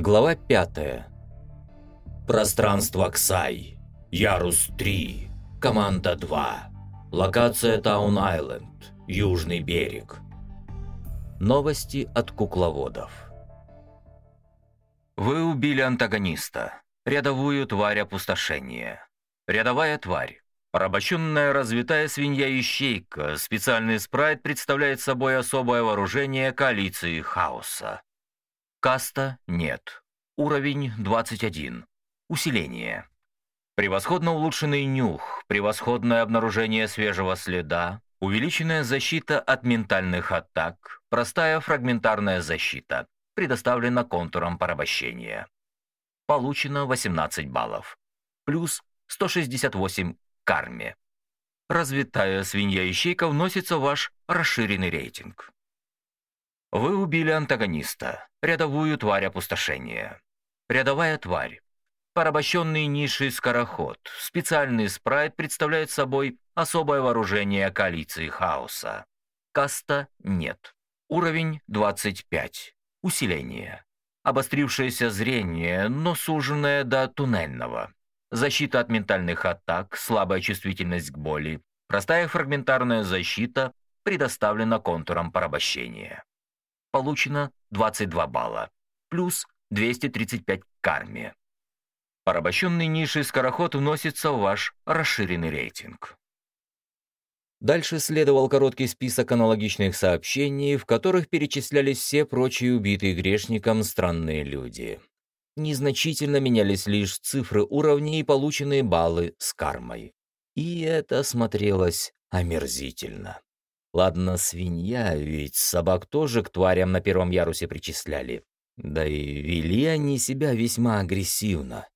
Глава 5. Пространство Ксай. Ярус 3. Команда 2. Локация Таун-Айленд. Южный берег. Новости от кукловодов. Вы убили антагониста. Рядовую тварь опустошения. Рядовая тварь. Порабощенная развитая свинья-ищейка, специальный спрайт представляет собой особое вооружение коалиции хаоса. Каста нет. Уровень 21. Усиление. Превосходно улучшенный нюх, превосходное обнаружение свежего следа, увеличенная защита от ментальных атак, простая фрагментарная защита, предоставлена контуром порабощения. Получено 18 баллов. Плюс 168 карме. Развитая свинья-ищейка вносится в ваш расширенный рейтинг. Вы убили антагониста, рядовую тварь опустошения. Рядовая тварь. Порабощенный низший скороход. Специальный спрайт представляет собой особое вооружение коалиции хаоса. Каста нет. Уровень 25. Усиление. Обострившееся зрение, но суженное до туннельного. Защита от ментальных атак, слабая чувствительность к боли, простая фрагментарная защита предоставлена контуром порабощения получено 22 балла, плюс 235 карме. Порабощенный низший скороход вносится в ваш расширенный рейтинг. Дальше следовал короткий список аналогичных сообщений, в которых перечислялись все прочие убитые грешником странные люди. Незначительно менялись лишь цифры уровней и полученные баллы с кармой. И это смотрелось омерзительно. Ладно, свинья, ведь собак тоже к тварям на первом ярусе причисляли. Да и вели они себя весьма агрессивно.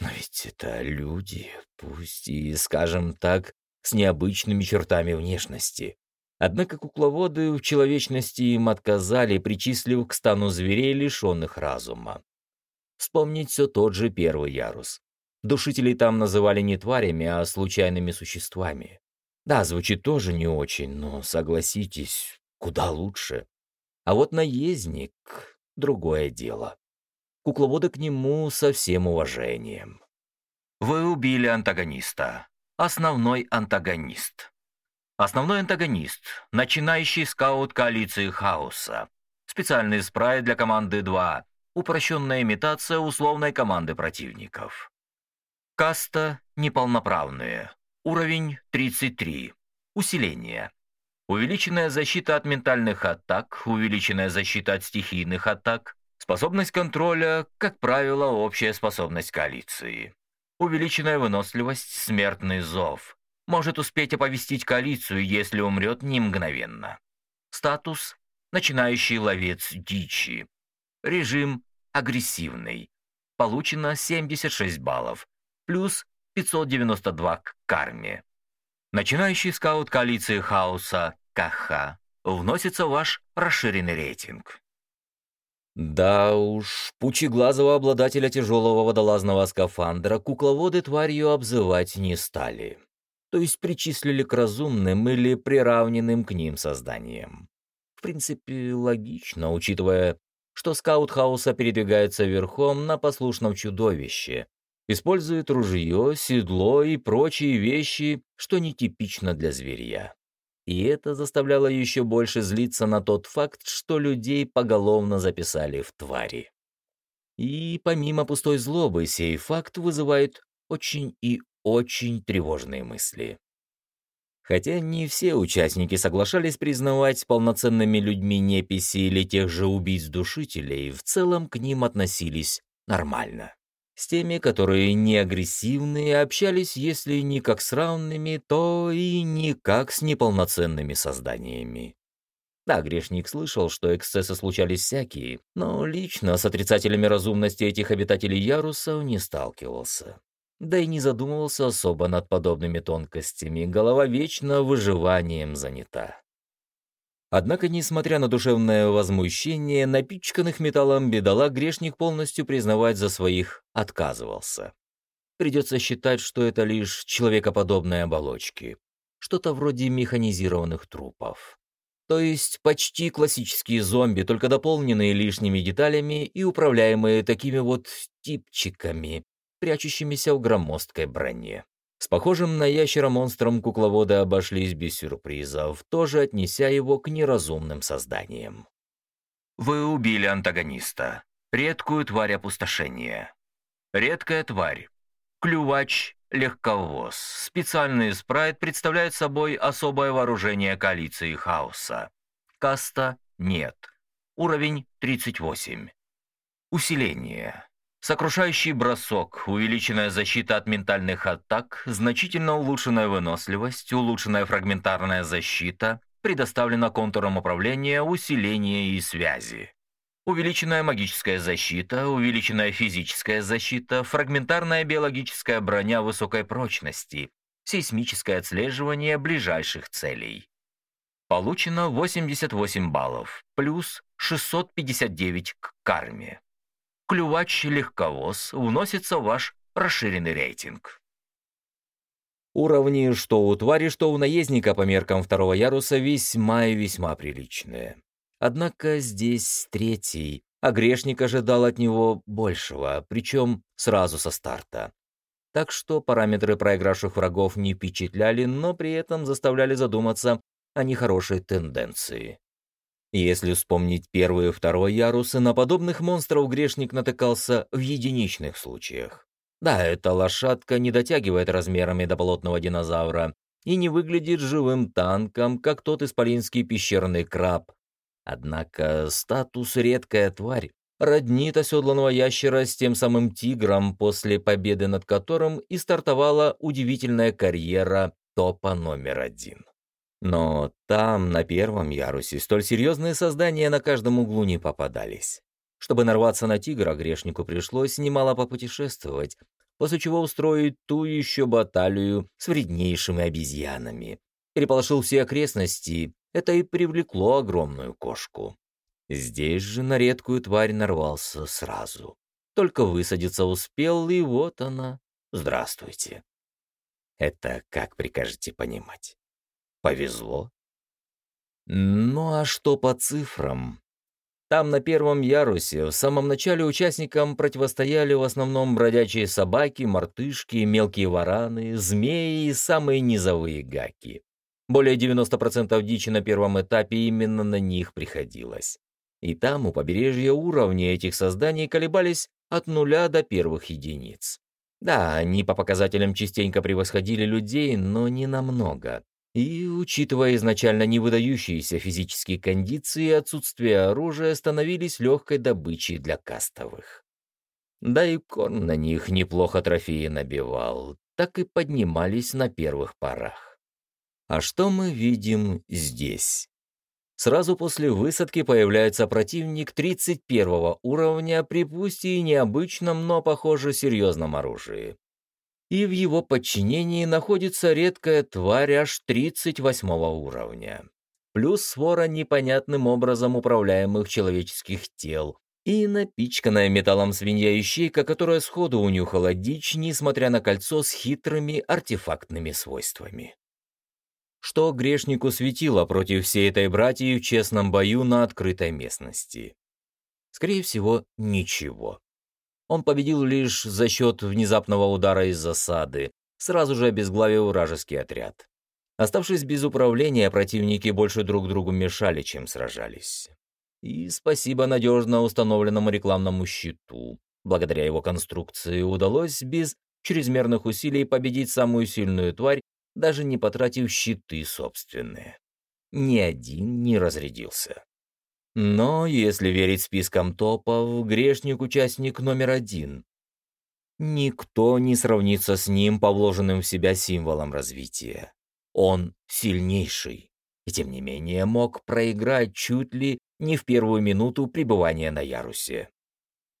Но ведь это люди, пусть и, скажем так, с необычными чертами внешности. Однако кукловоды в человечности им отказали, причислив к стану зверей, лишенных разума. Вспомнить все тот же первый ярус. Душителей там называли не тварями, а случайными существами. Да, звучит тоже не очень, но, согласитесь, куда лучше. А вот наездник — другое дело. Кукловоды к нему со всем уважением. Вы убили антагониста. Основной антагонист. Основной антагонист — начинающий скаут коалиции хаоса. Специальный спрайт для команды 2. Упрощенная имитация условной команды противников. Каста неполноправные. Уровень 33. Усиление. Увеличенная защита от ментальных атак, увеличенная защита от стихийных атак, способность контроля, как правило, общая способность коалиции. Увеличенная выносливость, смертный зов. Может успеть оповестить коалицию, если умрет не мгновенно. Статус – начинающий ловец дичи. Режим – агрессивный. Получено 76 баллов. Плюс 592 к карме. Начинающий скаут коалиции хаоса КХ вносится в ваш расширенный рейтинг. Да уж, пучеглазого обладателя тяжелого водолазного скафандра кукловоды тварью обзывать не стали. То есть причислили к разумным или приравненным к ним созданиям. В принципе, логично, учитывая, что скаут хаоса передвигается верхом на послушном чудовище, Использует ружье, седло и прочие вещи, что нетипично для зверья. И это заставляло еще больше злиться на тот факт, что людей поголовно записали в твари. И помимо пустой злобы, сей факт вызывает очень и очень тревожные мысли. Хотя не все участники соглашались признавать полноценными людьми неписи или тех же убийц-душителей, в целом к ним относились нормально. С теми, которые не агрессивные, общались, если не как с равными, то и не как с неполноценными созданиями. Да, грешник слышал, что эксцессы случались всякие, но лично с отрицателями разумности этих обитателей ярусов не сталкивался. Да и не задумывался особо над подобными тонкостями, голова вечно выживанием занята. Однако, несмотря на душевное возмущение, напичканных металлом бедолаг грешник полностью признавать за своих отказывался. Придется считать, что это лишь человекоподобные оболочки, что-то вроде механизированных трупов. То есть почти классические зомби, только дополненные лишними деталями и управляемые такими вот типчиками, прячущимися в громоздкой броне. С похожим на ящера монстром кукловоды обошлись без сюрпризов, тоже отнеся его к неразумным созданиям. Вы убили антагониста. Редкую тварь опустошения. Редкая тварь. Клювач, легковоз. Специальный спрайт представляет собой особое вооружение коалиции хаоса. Каста нет. Уровень 38. Усиление. Сокрушающий бросок, увеличенная защита от ментальных атак, значительно улучшенная выносливость, улучшенная фрагментарная защита, предоставлена контуром управления, усиления и связи. Увеличенная магическая защита, увеличенная физическая защита, фрагментарная биологическая броня высокой прочности, сейсмическое отслеживание ближайших целей. Получено 88 баллов, плюс 659 к карме. Клювач-легковоз вносится в ваш расширенный рейтинг. Уровни что у твари, что у наездника по меркам второго яруса весьма и весьма приличные. Однако здесь третий, а грешник ожидал от него большего, причем сразу со старта. Так что параметры проигравших врагов не впечатляли, но при этом заставляли задуматься о нехорошей тенденции. Если вспомнить первый и второй ярусы, на подобных монстров грешник натыкался в единичных случаях. Да, эта лошадка не дотягивает размерами до болотного динозавра и не выглядит живым танком, как тот исполинский пещерный краб, Однако статус «редкая тварь» роднит оседланного ящера с тем самым тигром, после победы над которым и стартовала удивительная карьера топа номер один. Но там, на первом ярусе, столь серьезные создания на каждом углу не попадались. Чтобы нарваться на тигра, грешнику пришлось немало попутешествовать, после чего устроить ту еще баталию с вреднейшими обезьянами. Переполошил все окрестности это и привлекло огромную кошку. Здесь же на редкую тварь нарвался сразу. Только высадиться успел, и вот она. Здравствуйте. Это как прикажете понимать? Повезло? Ну а что по цифрам? Там на первом ярусе в самом начале участникам противостояли в основном бродячие собаки, мартышки, мелкие вараны, змеи и самые низовые гаки. Более 90% дичи на первом этапе именно на них приходилось. И там, у побережья, уровни этих созданий колебались от нуля до первых единиц. Да, они по показателям частенько превосходили людей, но не намного. И, учитывая изначально невыдающиеся физические кондиции и отсутствие оружия, становились легкой добычей для кастовых. Да и корм на них неплохо трофеи набивал, так и поднимались на первых порах. А что мы видим здесь? Сразу после высадки появляется противник 31 уровня при пусть и необычном, но, похоже, серьезном оружии. И в его подчинении находится редкая тварь аж 38 уровня. Плюс свора непонятным образом управляемых человеческих тел, и напичканная металлом свинья-ищейка, которая сходу унюхала дичь, несмотря на кольцо с хитрыми артефактными свойствами. Что грешнику светило против всей этой братьи в честном бою на открытой местности? Скорее всего, ничего. Он победил лишь за счет внезапного удара из засады, сразу же обезглавив вражеский отряд. Оставшись без управления, противники больше друг другу мешали, чем сражались. И спасибо надежно установленному рекламному щиту. Благодаря его конструкции удалось без чрезмерных усилий победить самую сильную тварь даже не потратив щиты собственные. Ни один не разрядился. Но, если верить спискам топов, грешник — участник номер один. Никто не сравнится с ним по вложенным в себя символам развития. Он сильнейший, и тем не менее мог проиграть чуть ли не в первую минуту пребывания на ярусе.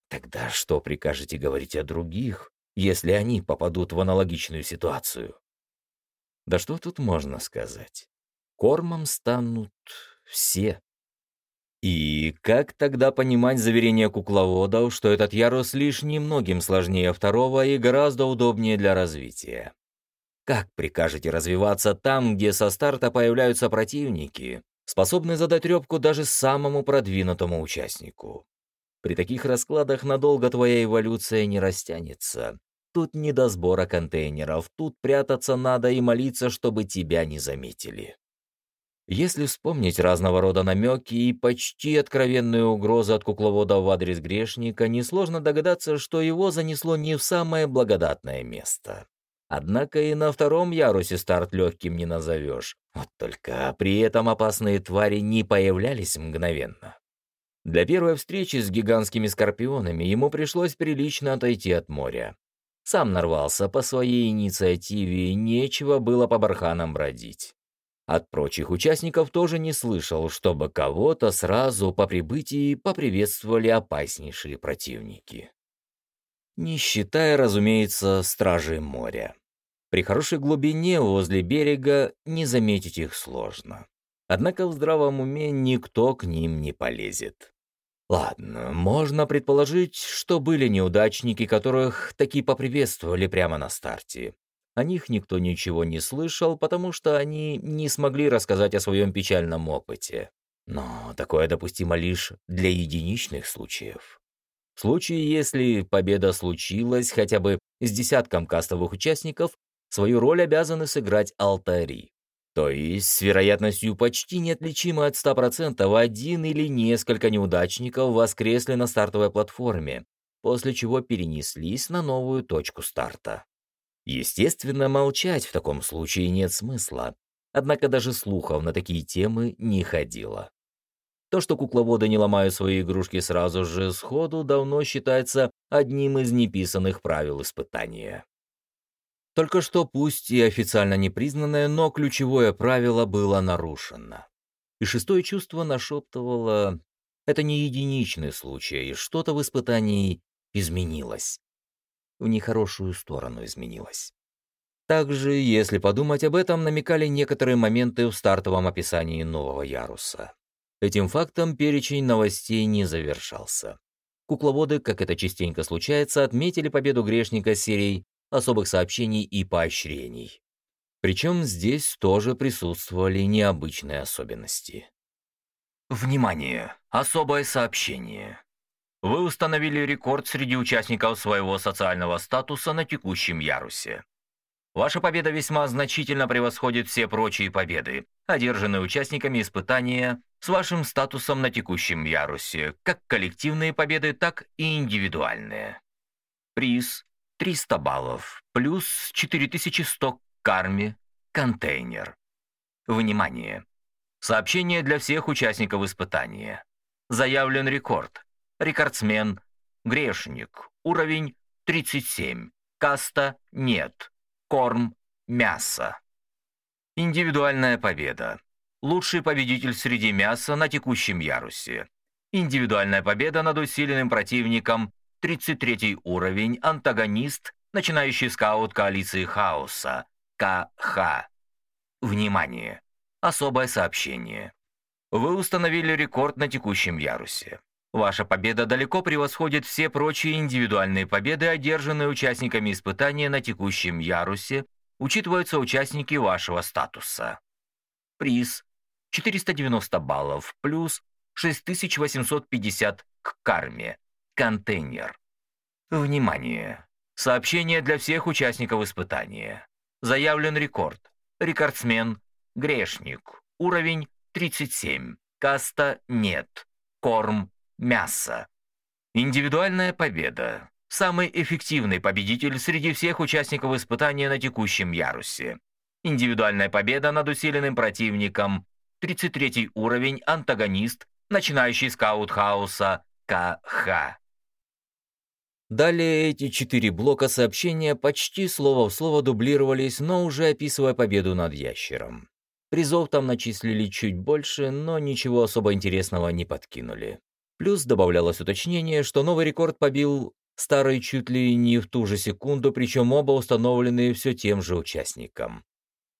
Тогда что прикажете говорить о других, если они попадут в аналогичную ситуацию? Да что тут можно сказать? Кормом станут все. И как тогда понимать заверение кукловодов, что этот ярус лишь немногим сложнее второго и гораздо удобнее для развития? Как прикажете развиваться там, где со старта появляются противники, способный задать ребку даже самому продвинутому участнику. При таких раскладах надолго твоя эволюция не растянется. Тут не до сбора контейнеров, тут прятаться надо и молиться, чтобы тебя не заметили. Если вспомнить разного рода намеки и почти откровенные угрозы от кукловода в адрес грешника, несложно догадаться, что его занесло не в самое благодатное место. Однако и на втором ярусе старт легким не назовешь. Вот только при этом опасные твари не появлялись мгновенно. Для первой встречи с гигантскими скорпионами ему пришлось прилично отойти от моря. Сам нарвался по своей инициативе, нечего было по барханам бродить. От прочих участников тоже не слышал, чтобы кого-то сразу по прибытии поприветствовали опаснейшие противники. Не считая, разумеется, стражей моря. При хорошей глубине возле берега не заметить их сложно. Однако в здравом уме никто к ним не полезет. Ладно, можно предположить, что были неудачники, которых таки поприветствовали прямо на старте. О них никто ничего не слышал, потому что они не смогли рассказать о своем печальном опыте. Но такое допустимо лишь для единичных случаев. В случае, если победа случилась хотя бы с десятком кастовых участников, свою роль обязаны сыграть алтари. То есть с вероятностью почти неотличимой от 100% один или несколько неудачников воскресли на стартовой платформе, после чего перенеслись на новую точку старта. Естественно, молчать в таком случае нет смысла. Однако даже слухов на такие темы не ходило. То, что кукловоды не ломают свои игрушки сразу же сходу, давно считается одним из неписанных правил испытания. Только что пусть и официально не признанное, но ключевое правило было нарушено. И шестое чувство нашептывало, это не единичный случай, что-то в испытании изменилось в нехорошую сторону изменилась. Также, если подумать об этом, намекали некоторые моменты в стартовом описании нового яруса. Этим фактом перечень новостей не завершался. Кукловоды, как это частенько случается, отметили победу грешника серией особых сообщений и поощрений. Причем здесь тоже присутствовали необычные особенности. Внимание! Особое сообщение. Вы установили рекорд среди участников своего социального статуса на текущем ярусе. Ваша победа весьма значительно превосходит все прочие победы, одержанные участниками испытания с вашим статусом на текущем ярусе, как коллективные победы, так и индивидуальные. Приз 300 баллов, плюс 4100 карме, контейнер. Внимание! Сообщение для всех участников испытания. Заявлен рекорд рекордсмен, грешник, уровень 37, каста нет, корм, мясо. Индивидуальная победа. Лучший победитель среди мяса на текущем ярусе. Индивидуальная победа над усиленным противником, 33 уровень, антагонист, начинающий скаут коалиции хаоса, КХ. Внимание! Особое сообщение. Вы установили рекорд на текущем ярусе. Ваша победа далеко превосходит все прочие индивидуальные победы, одержанные участниками испытания на текущем ярусе, учитываются участники вашего статуса. Приз 490 баллов плюс 6850 к карме. Контейнер. Внимание! Сообщение для всех участников испытания. Заявлен рекорд. Рекордсмен. Грешник. Уровень 37. Каста нет. Корм мясо. Индивидуальная победа. Самый эффективный победитель среди всех участников испытания на текущем ярусе. Индивидуальная победа над усиленным противником. 33 уровень, антагонист, начинающий скаут хаоса КХ. Далее эти четыре блока сообщения почти слово в слово дублировались, но уже описывая победу над ящером. Призов там начислили чуть больше, но ничего особо интересного не подкинули. Плюс добавлялось уточнение, что новый рекорд побил старый чуть ли не в ту же секунду, причем оба установлены все тем же участником.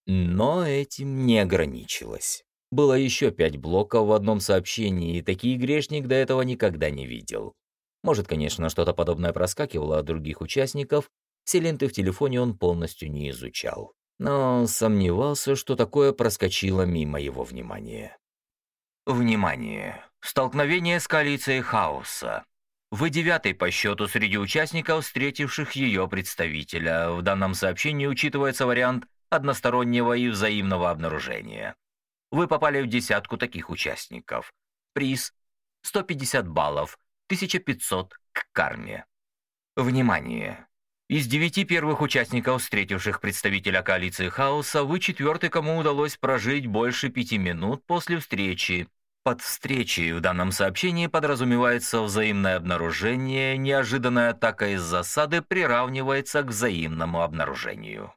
Но этим не ограничилось. Было еще пять блоков в одном сообщении, и такие грешник до этого никогда не видел. Может, конечно, что-то подобное проскакивало от других участников, все ленты в телефоне он полностью не изучал. Но сомневался, что такое проскочило мимо его внимания. Внимание! Столкновение с коалицией хаоса. Вы девятый по счету среди участников, встретивших ее представителя. В данном сообщении учитывается вариант одностороннего и взаимного обнаружения. Вы попали в десятку таких участников. Приз 150 баллов, 1500 к карме. Внимание! Из девяти первых участников, встретивших представителя коалиции хаоса, вы четвертый, кому удалось прожить больше пяти минут после встречи. Под встречей в данном сообщении подразумевается взаимное обнаружение, неожиданная атака из засады приравнивается к взаимному обнаружению.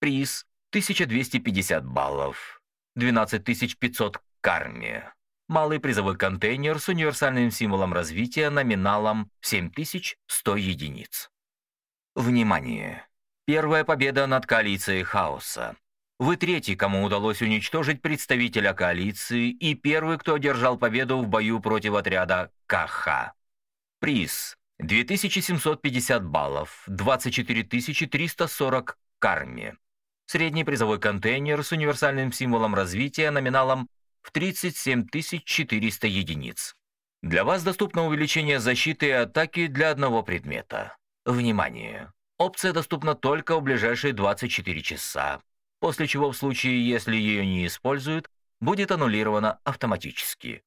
Приз 1250 баллов, 12500 к карме. Малый призовой контейнер с универсальным символом развития номиналом 7100 единиц. Внимание! Первая победа над коалицией хаоса. Вы третий, кому удалось уничтожить представителя коалиции, и первый, кто одержал победу в бою против отряда КХ. Приз 2750 баллов, 24340 карме. Средний призовой контейнер с универсальным символом развития номиналом в 37400 единиц. Для вас доступно увеличение защиты и атаки для одного предмета. Внимание! Опция доступна только в ближайшие 24 часа, после чего в случае, если ее не используют, будет аннулирована автоматически.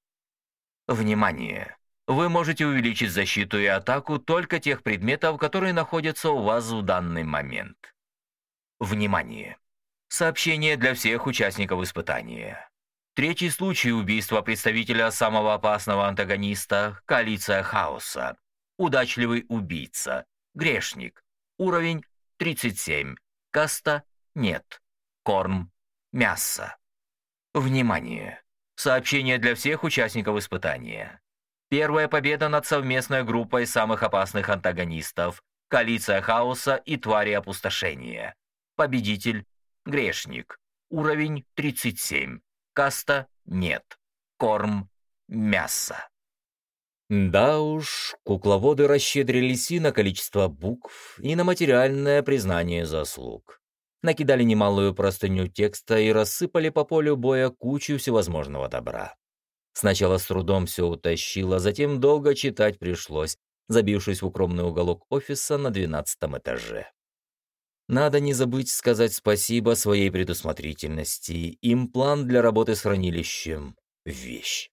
Внимание! Вы можете увеличить защиту и атаку только тех предметов, которые находятся у вас в данный момент. Внимание! Сообщение для всех участников испытания. Третий случай убийства представителя самого опасного антагониста – коалиция хаоса. Удачливый убийца. Грешник. Уровень 37. Каста нет. Корм. Мясо. Внимание! Сообщение для всех участников испытания. Первая победа над совместной группой самых опасных антагонистов – Коалиция Хаоса и Твари Опустошения. Победитель – Грешник. Уровень 37. Каста – нет. Корм – мясо. Да уж, кукловоды расщедрились и на количество букв, и на материальное признание заслуг. Накидали немалую простыню текста и рассыпали по полю боя кучу всевозможного добра. Сначала с трудом все утащило, затем долго читать пришлось, забившись в укромный уголок офиса на двенадцатом этаже. Надо не забыть сказать спасибо своей предусмотрительности. Им план для работы с хранилищем — вещь.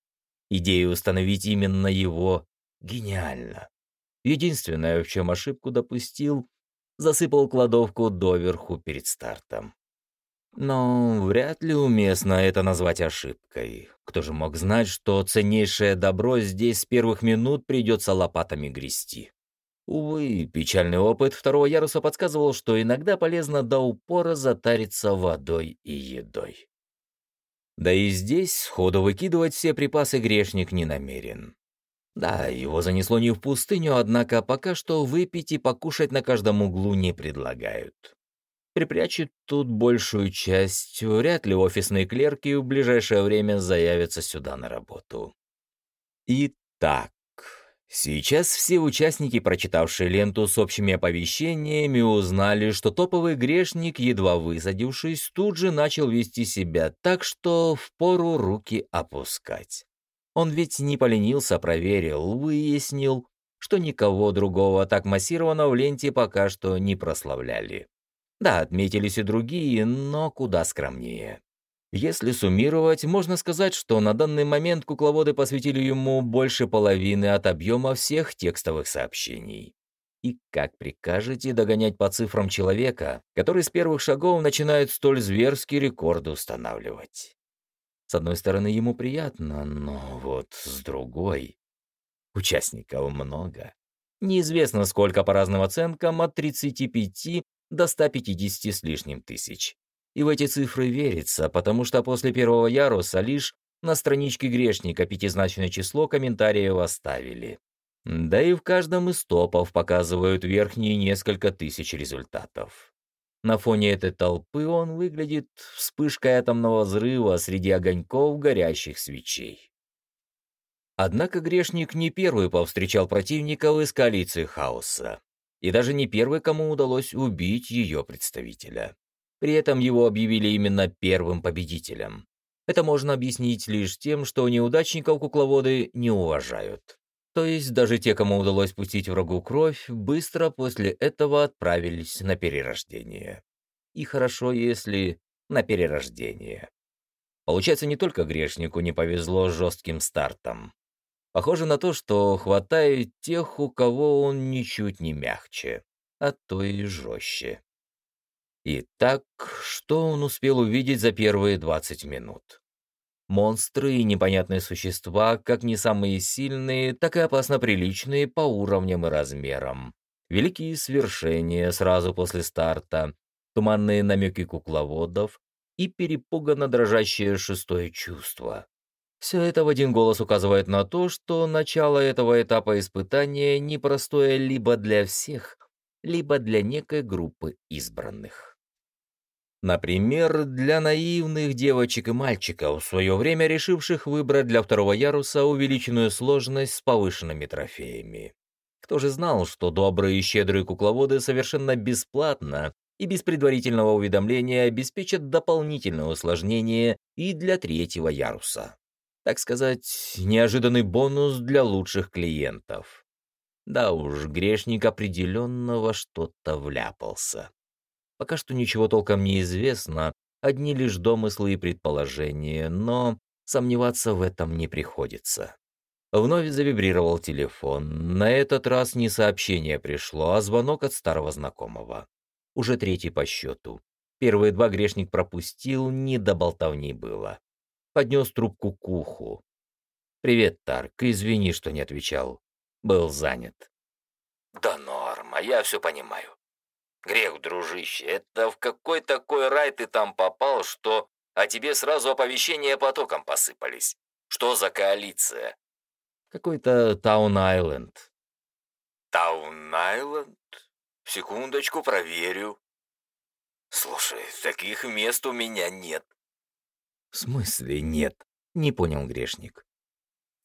Идея установить именно его гениальна. Единственное, в чем ошибку допустил, засыпал кладовку доверху перед стартом. Но вряд ли уместно это назвать ошибкой. Кто же мог знать, что ценнейшее добро здесь с первых минут придется лопатами грести? Увы, печальный опыт второго яруса подсказывал, что иногда полезно до упора затариться водой и едой. Да и здесь сходу выкидывать все припасы грешник не намерен. Да, его занесло не в пустыню, однако пока что выпить и покушать на каждом углу не предлагают. Припрячет тут большую часть, вряд ли офисные клерки в ближайшее время заявятся сюда на работу. Итак, сейчас все участники, прочитавшие ленту с общими оповещениями, узнали, что топовый грешник, едва высадившись, тут же начал вести себя так, что впору руки опускать. Он ведь не поленился, проверил, выяснил, что никого другого так массированно в ленте пока что не прославляли. Да, отметились и другие, но куда скромнее. Если суммировать, можно сказать, что на данный момент кукловоды посвятили ему больше половины от объема всех текстовых сообщений. И как прикажете догонять по цифрам человека, который с первых шагов начинает столь зверские рекорды устанавливать? С одной стороны, ему приятно, но вот с другой... Участников много. Неизвестно, сколько по разным оценкам, от 35 до 150 с лишним тысяч. И в эти цифры верится, потому что после первого яруса лишь на страничке грешника пятизначное число комментариев оставили. Да и в каждом из топов показывают верхние несколько тысяч результатов. На фоне этой толпы он выглядит вспышкой атомного взрыва среди огоньков горящих свечей. Однако грешник не первый повстречал противников из коалиции хаоса, и даже не первый, кому удалось убить ее представителя. При этом его объявили именно первым победителем. Это можно объяснить лишь тем, что неудачников кукловоды не уважают. То есть даже те, кому удалось пустить врагу кровь, быстро после этого отправились на перерождение. И хорошо, если на перерождение. Получается, не только грешнику не повезло с жестким стартом. Похоже на то, что хватает тех, у кого он ничуть не мягче, а то и жестче. Итак, что он успел увидеть за первые 20 минут? Монстры и непонятные существа, как не самые сильные, так и опасно приличные по уровням и размерам. Великие свершения сразу после старта, туманные намеки кукловодов и перепуганно дрожащее шестое чувство. Все это в один голос указывает на то, что начало этого этапа испытания непростое либо для всех, либо для некой группы избранных. Например, для наивных девочек и мальчиков, в свое время решивших выбрать для второго яруса увеличенную сложность с повышенными трофеями. Кто же знал, что добрые и щедрые кукловоды совершенно бесплатно и без предварительного уведомления обеспечат дополнительное усложнение и для третьего яруса. Так сказать, неожиданный бонус для лучших клиентов. Да уж, грешник определенно во что-то вляпался. Пока что ничего толком не известно, одни лишь домыслы и предположения, но сомневаться в этом не приходится. Вновь завибрировал телефон. На этот раз не сообщение пришло, а звонок от старого знакомого. Уже третий по счету. Первые два грешник пропустил, не до болтовни было. Поднес трубку к уху. «Привет, Тарк, извини, что не отвечал. Был занят». «Да норма, я все понимаю. Грех, дружище, это в какой такой рай ты там попал, что о тебе сразу оповещения потоком посыпались? Что за коалиция? Какой-то Таун-Айленд. Таун-Айленд? Секундочку, проверю. Слушай, таких мест у меня нет. В смысле нет? Не понял грешник.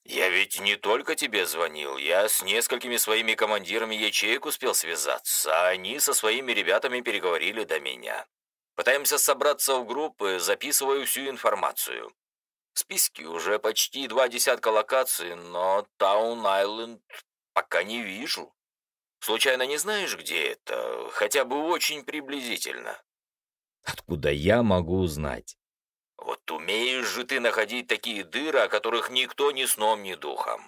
«Я ведь не только тебе звонил, я с несколькими своими командирами ячеек успел связаться, а они со своими ребятами переговорили до меня. Пытаемся собраться в группы, записываю всю информацию. В списке уже почти два десятка локаций, но Таун-Айленд пока не вижу. Случайно не знаешь, где это? Хотя бы очень приблизительно». «Откуда я могу узнать?» Вот умеешь же ты находить такие дыры, о которых никто ни сном, ни духом.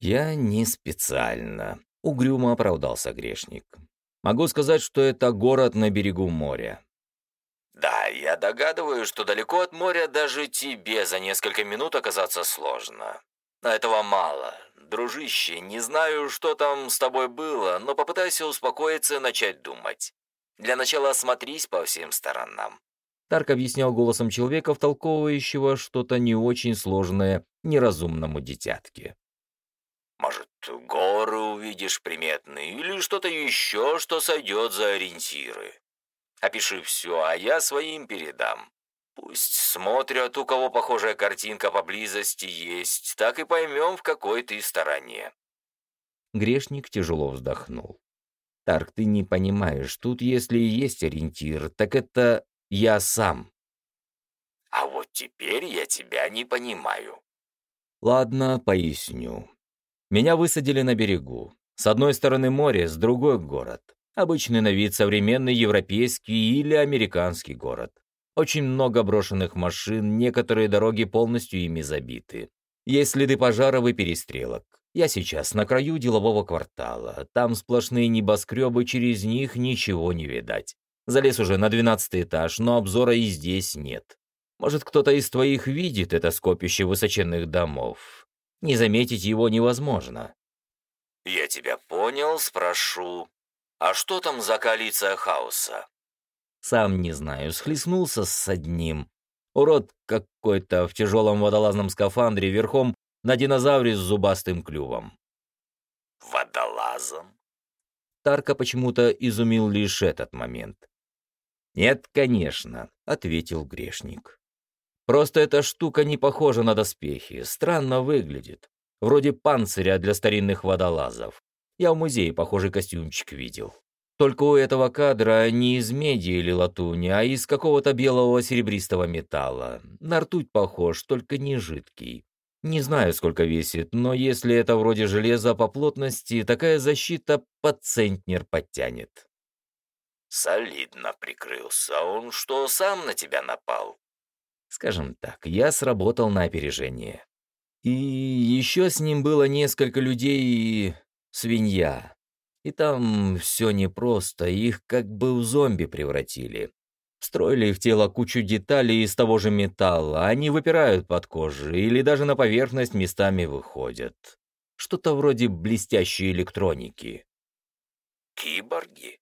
Я не специально. Угрюмо оправдался грешник. Могу сказать, что это город на берегу моря. Да, я догадываюсь, что далеко от моря даже тебе за несколько минут оказаться сложно. Но этого мало. Дружище, не знаю, что там с тобой было, но попытайся успокоиться и начать думать. Для начала осмотрись по всем сторонам. Тарк объяснял голосом человека, втолковывающего что-то не очень сложное неразумному дитятке. «Может, горы увидишь приметные или что-то еще, что сойдет за ориентиры. Опиши все, а я своим передам. Пусть смотрят, у кого похожая картинка поблизости есть, так и поймем, в какой ты стороне». Грешник тяжело вздохнул. «Тарк, ты не понимаешь, тут если и есть ориентир, так это я сам. А вот теперь я тебя не понимаю. Ладно, поясню. Меня высадили на берегу. С одной стороны море, с другой город. Обычный на вид современный европейский или американский город. Очень много брошенных машин, некоторые дороги полностью ими забиты. Есть следы пожаров и перестрелок. Я сейчас на краю делового квартала. Там сплошные небоскребы, через них ничего не видать. Залез уже на двенадцатый этаж, но обзора и здесь нет. Может, кто-то из твоих видит это скопище высоченных домов. Не заметить его невозможно. Я тебя понял, спрошу. А что там за коалиция хаоса? Сам не знаю, схлестнулся с одним. Урод какой-то в тяжелом водолазном скафандре верхом на динозавре с зубастым клювом. Водолазом? Тарка почему-то изумил лишь этот момент. «Нет, конечно», — ответил грешник. «Просто эта штука не похожа на доспехи, странно выглядит. Вроде панциря для старинных водолазов. Я в музее похожий костюмчик видел. Только у этого кадра не из меди или латуни, а из какого-то белого серебристого металла. На ртуть похож, только не жидкий. Не знаю, сколько весит, но если это вроде железа по плотности, такая защита под центнер подтянет. Солидно прикрылся. Он что, сам на тебя напал? Скажем так, я сработал на опережение. И еще с ним было несколько людей и... свинья. И там все непросто, их как бы в зомби превратили. Строили в тело кучу деталей из того же металла, они выпирают под кожу или даже на поверхность местами выходят. Что-то вроде блестящей электроники. «Киборги?» —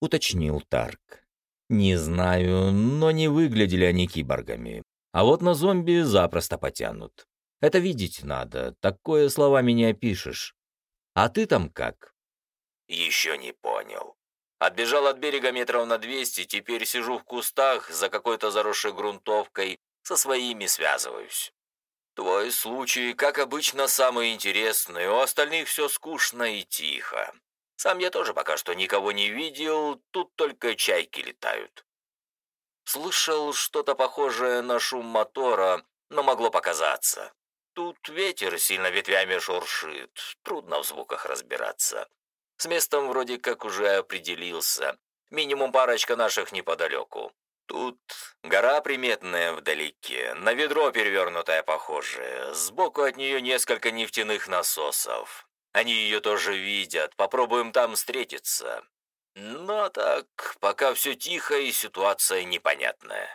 уточнил Тарк. «Не знаю, но не выглядели они киборгами. А вот на зомби запросто потянут. Это видеть надо, такое словами не опишешь. А ты там как?» «Еще не понял. Отбежал от берега метров на двести, теперь сижу в кустах за какой-то заросшей грунтовкой, со своими связываюсь. Твой случай, как обычно, самый интересный, у остальных все скучно и тихо. Сам я тоже пока что никого не видел, тут только чайки летают. Слышал что-то похожее на шум мотора, но могло показаться. Тут ветер сильно ветвями шуршит, трудно в звуках разбираться. С местом вроде как уже определился. Минимум парочка наших неподалеку. Тут гора приметная вдалеке, на ведро перевернутая похожая. Сбоку от нее несколько нефтяных насосов. Они ее тоже видят, попробуем там встретиться. Но так, пока все тихо и ситуация непонятная.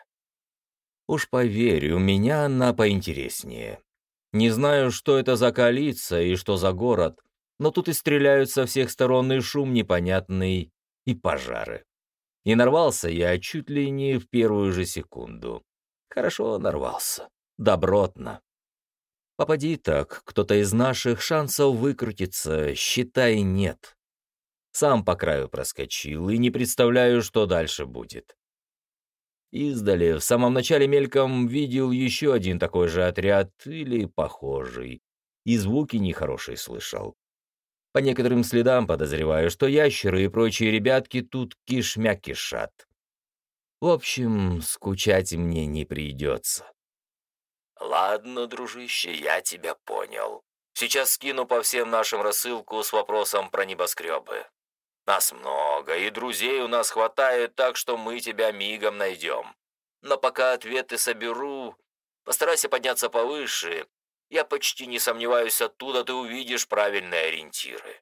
Уж поверь, у меня она поинтереснее. Не знаю, что это за коалиция и что за город, но тут и стреляют со всех сторон, и шум непонятный, и пожары. И нарвался я чуть ли не в первую же секунду. Хорошо нарвался. Добротно. Попади так, кто-то из наших шансов выкрутиться, считай, нет. Сам по краю проскочил и не представляю, что дальше будет. Издали, в самом начале мельком видел еще один такой же отряд или похожий, и звуки нехорошие слышал. По некоторым следам подозреваю, что ящеры и прочие ребятки тут кишмя кишат. В общем, скучать мне не придется. Ладно, дружище, я тебя понял. Сейчас скину по всем нашим рассылку с вопросом про небоскребы. Нас много, и друзей у нас хватает, так что мы тебя мигом найдем. Но пока ответы соберу, постарайся подняться повыше я почти не сомневаюсь, оттуда ты увидишь правильные ориентиры.